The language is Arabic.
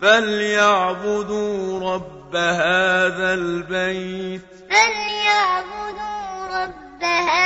فليعبدوا رب هذا البيت فليعبدوا رب هذا